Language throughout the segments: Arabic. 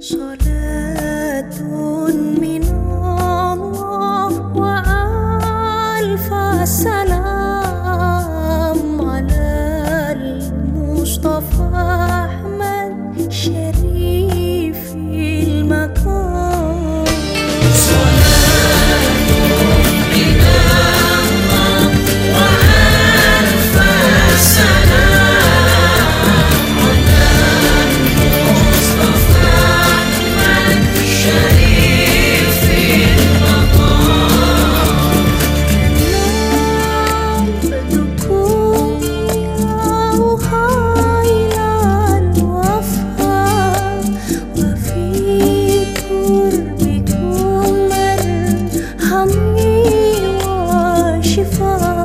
صلاة من الله وألف سلام. 西风。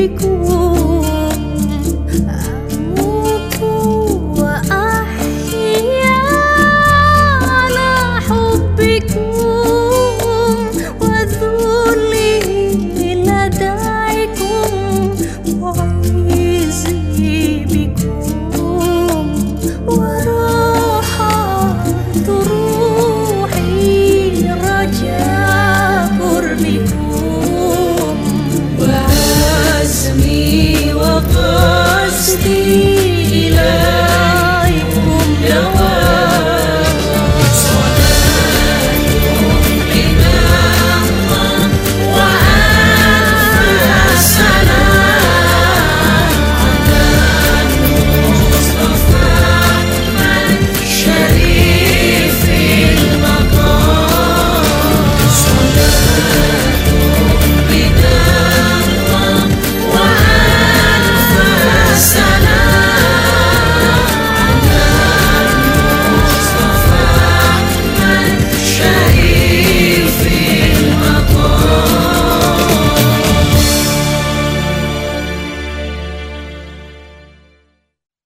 ficou Christi.